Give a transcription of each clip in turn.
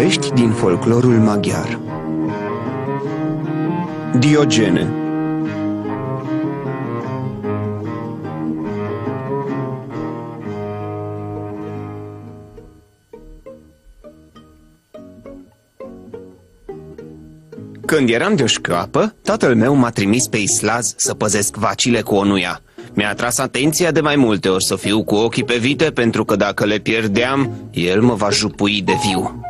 Povești din folclorul maghiar Diogene Când eram de o școapă, tatăl meu m-a trimis pe Islaz să păzesc vacile cu onuia. Mi-a atras atenția de mai multe ori să fiu cu ochii pe vite, pentru că dacă le pierdeam, el mă va jupui de viu.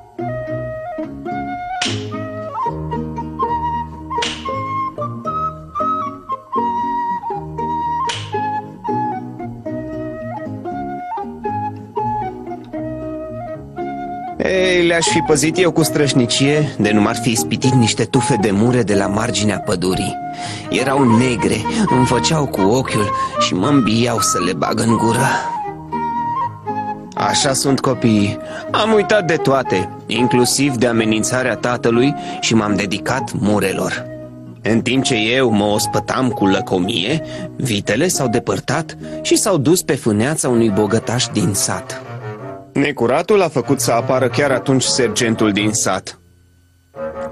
Ei, le-aș fi păzit eu cu strășnicie De nu m-ar fi ispitit niște tufe de mure de la marginea pădurii. Erau negre, îmi făceau cu ochiul și mă îmbiau să le bag în gură. Așa sunt copiii. Am uitat de toate, inclusiv de amenințarea tatălui și m-am dedicat murelor. În timp ce eu mă ospătam cu lăcomie, vitele s-au depărtat și s-au dus pe fâneața unui bogătaș din sat. Necuratul a făcut să apară chiar atunci sergentul din sat.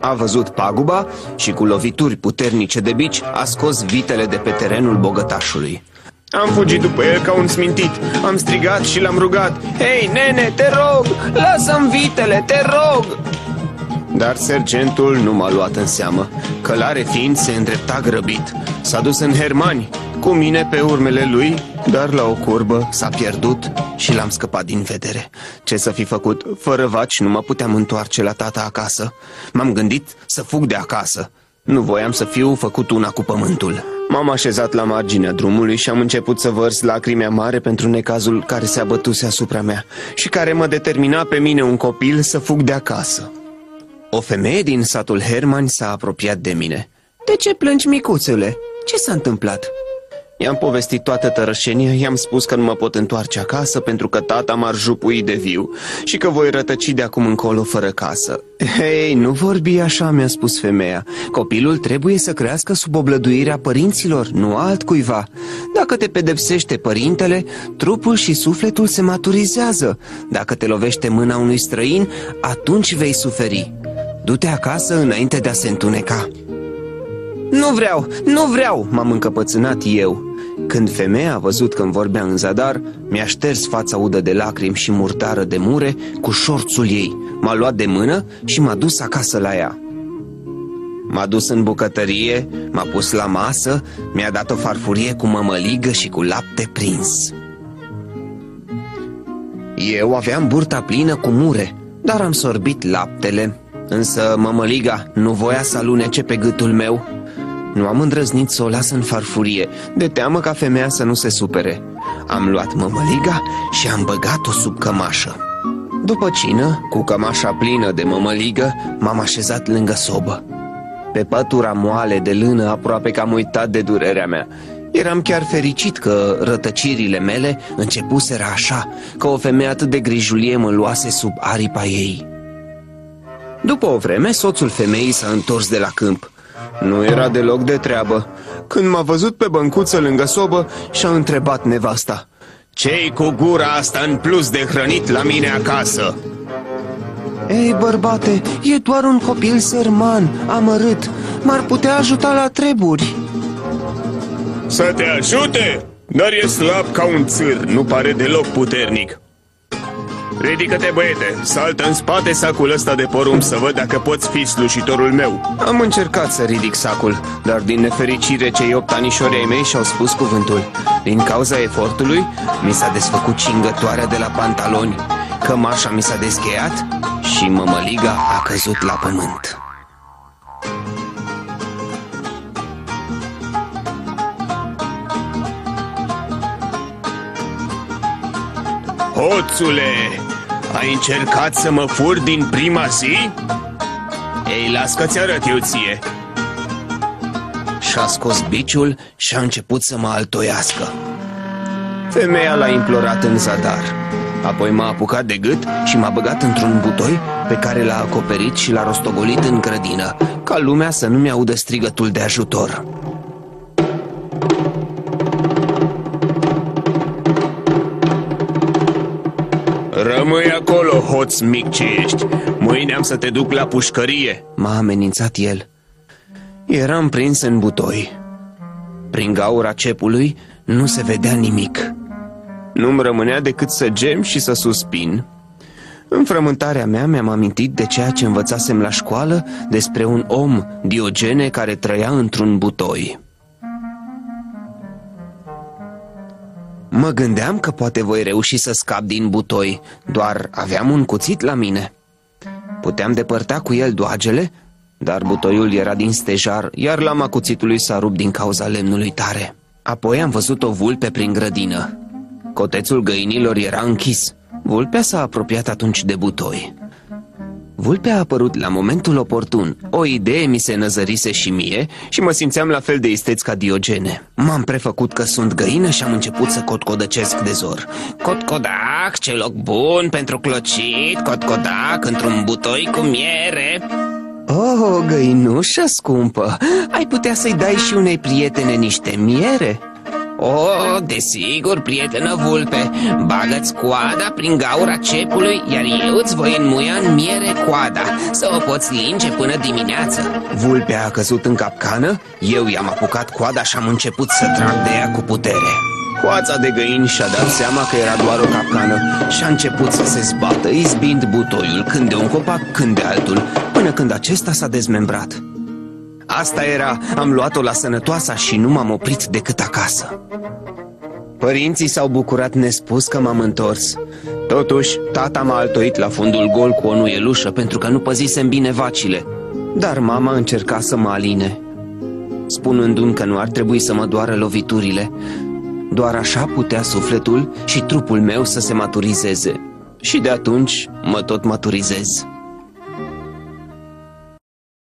A văzut paguba și cu lovituri puternice de bici a scos vitele de pe terenul bogătașului. Am fugit după el ca un smintit, am strigat și l-am rugat Hei, nene, te rog, lasă-mi vitele, te rog! Dar sergentul nu m-a luat în seamă Călare fiind se îndrepta grăbit S-a dus în Hermani Cu mine pe urmele lui Dar la o curbă s-a pierdut Și l-am scăpat din vedere Ce să fi făcut? Fără vaci nu mă puteam întoarce la tata acasă M-am gândit să fug de acasă Nu voiam să fiu făcut una cu pământul M-am așezat la marginea drumului și am început să vărs lacrimea mare pentru necazul care se abătuse asupra mea și care mă determina pe mine un copil să fug de acasă. O femeie din satul Herman s-a apropiat de mine. De ce plângi, micuțule? Ce s-a întâmplat?" I-am povestit toată tărășenia, i-am spus că nu mă pot întoarce acasă pentru că tata m-ar jupui de viu și că voi rătăci de acum încolo fără casă. Hei, nu vorbi așa, mi-a spus femeia. Copilul trebuie să crească sub oblăduirea părinților, nu altcuiva. Dacă te pedepsește părintele, trupul și sufletul se maturizează. Dacă te lovește mâna unui străin, atunci vei suferi. Du-te acasă înainte de a se întuneca Nu vreau, nu vreau, m-am încăpățânat eu Când femeia a văzut că vorbea în zadar Mi-a șters fața udă de lacrimi și murdară de mure Cu șorțul ei. M-a luat de mână și m-a dus acasă la ea. M-a dus în bucătărie, m-a pus la masă Mi-a dat o farfurie cu mămăligă și cu lapte prins. Eu aveam burta plină cu mure Dar am sorbit laptele Însă mămăliga nu voia să alunece pe gâtul meu Nu am îndrăznit să o las în farfurie De teamă ca femeia să nu se supere. Am luat mămăliga și am băgat-o sub cămașă. După cină, cu cămașa plină de mămăligă M-am așezat lângă sobă. Pe pătura moale de lână aproape că am uitat de durerea mea. Eram chiar fericit că rătăcirile mele începuseră așa Că o femeie atât de grijulie mă luase sub aripa ei. După o vreme, soțul femeii s-a întors de la câmp. Nu era deloc de treabă. Când m-a văzut pe băncuță lângă sobă, și-a întrebat nevasta. Ce-i cu gura asta în plus de hrănit la mine acasă?" Ei, bărbate, e doar un copil sărman, amărât. M-ar putea ajuta la treburi." Să te ajute? Dar e slab ca un țâr, nu pare deloc puternic. Ridică-te, băiete, saltă în spate sacul ăsta de porumb să văd dacă poți fi slujitorul meu. Am încercat să ridic sacul, dar din nefericire cei opt anișori ai mei și-au spus cuvântul. Din cauza efortului, mi s-a desfăcut cingătoarea de la pantaloni. Cămașa mi s-a descheiat și mămăliga a căzut la pământ. Hoțule, ai încercat să mă furi din prima zi? Ei, las că ți-arăt eu ție. Și-a scos biciul și a început să mă altoiască. Femeia l-a implorat în zadar. Apoi m-a apucat de gât și m-a băgat într-un butoi Pe care l-a acoperit și l-a rostogolit în grădină Ca lumea să nu-mi audă strigătul de ajutor hoț mic ce ești. Mâine am să te duc la pușcărie. M-a amenințat el. Eram prins în butoi. Prin gaura cepului nu se vedea nimic. Nu-mi rămânea decât să gem și să suspin. În frământarea mea mi-am amintit de ceea ce învățasem la școală despre un om, Diogene, care trăia într-un butoi. Mă gândeam că poate voi reuși să scap din butoi, doar aveam un cuțit la mine. Puteam depărta cu el doagele, dar butoiul era din stejar, iar lama cuțitului s-a rupt din cauza lemnului tare. Apoi am văzut o vulpe prin grădină. Cotețul găinilor era închis. Vulpea s-a apropiat atunci de butoi. Vulpea a apărut la momentul oportun. O idee mi se năzărise și mie și mă simțeam la fel de isteț ca Diogene. M-am prefăcut că sunt găină și am început să cotcodăcesc de zor. Cotcodac, ce loc bun pentru clocit, cotcodac într-un butoi cu miere. Oh, găinușă scumpă, ai putea să-i dai și unei prietene niște miere? Oh, desigur, prietenă vulpe Bagă-ți coada prin gaura cepului Iar eu îți voi înmuia în miere coada. Să o poți linge până dimineață. Vulpea a căzut în capcană? Eu i-am apucat coada și am început să trag de ea cu putere. Coața de găini și-a dat seama că era doar o capcană și a început să se zbată, izbind butoiul, când de un copac, când de altul, până când acesta s-a dezmembrat. Asta era, am luat-o la sănătoasa și nu m-am oprit decât acasă. Părinții s-au bucurat nespus că m-am întors. Totuși, tata m-a altoit la fundul gol cu o nuielușă pentru că nu păzisem bine vacile. Dar mama încerca să mă aline, spunându-mi că nu ar trebui să mă doară loviturile. Doar așa putea sufletul și trupul meu să se maturizeze. Și de atunci mă tot maturizez.